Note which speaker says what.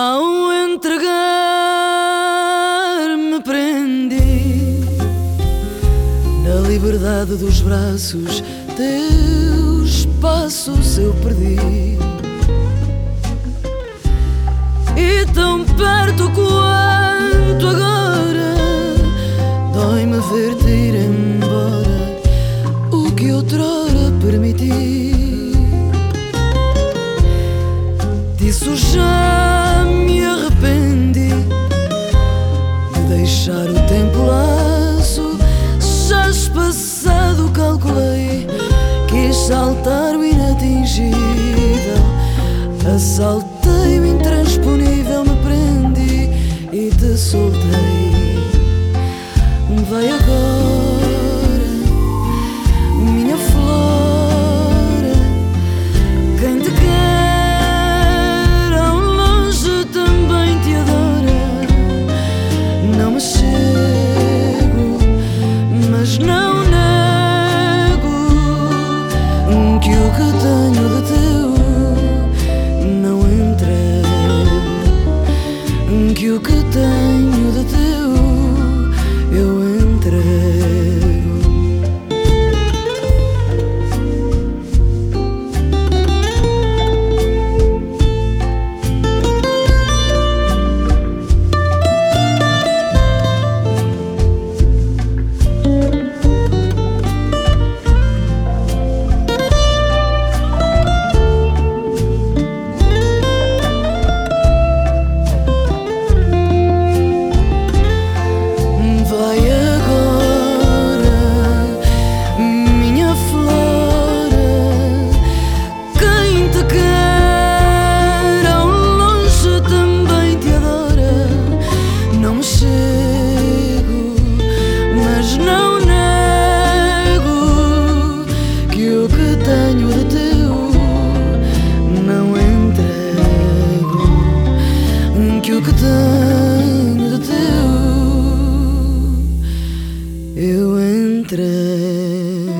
Speaker 1: entregar me prendi na liberdade dos braços. Teus passos eu perdi. E tão perto quanto agora dói-me ver-te ir embora. O que outrora permiti. Disso já deixar o tempo laço. Já passado calculei, quis saltar o inatingível. Assaltei o intransponível, me prendi e te soltei. Que o que tenho de Yeah.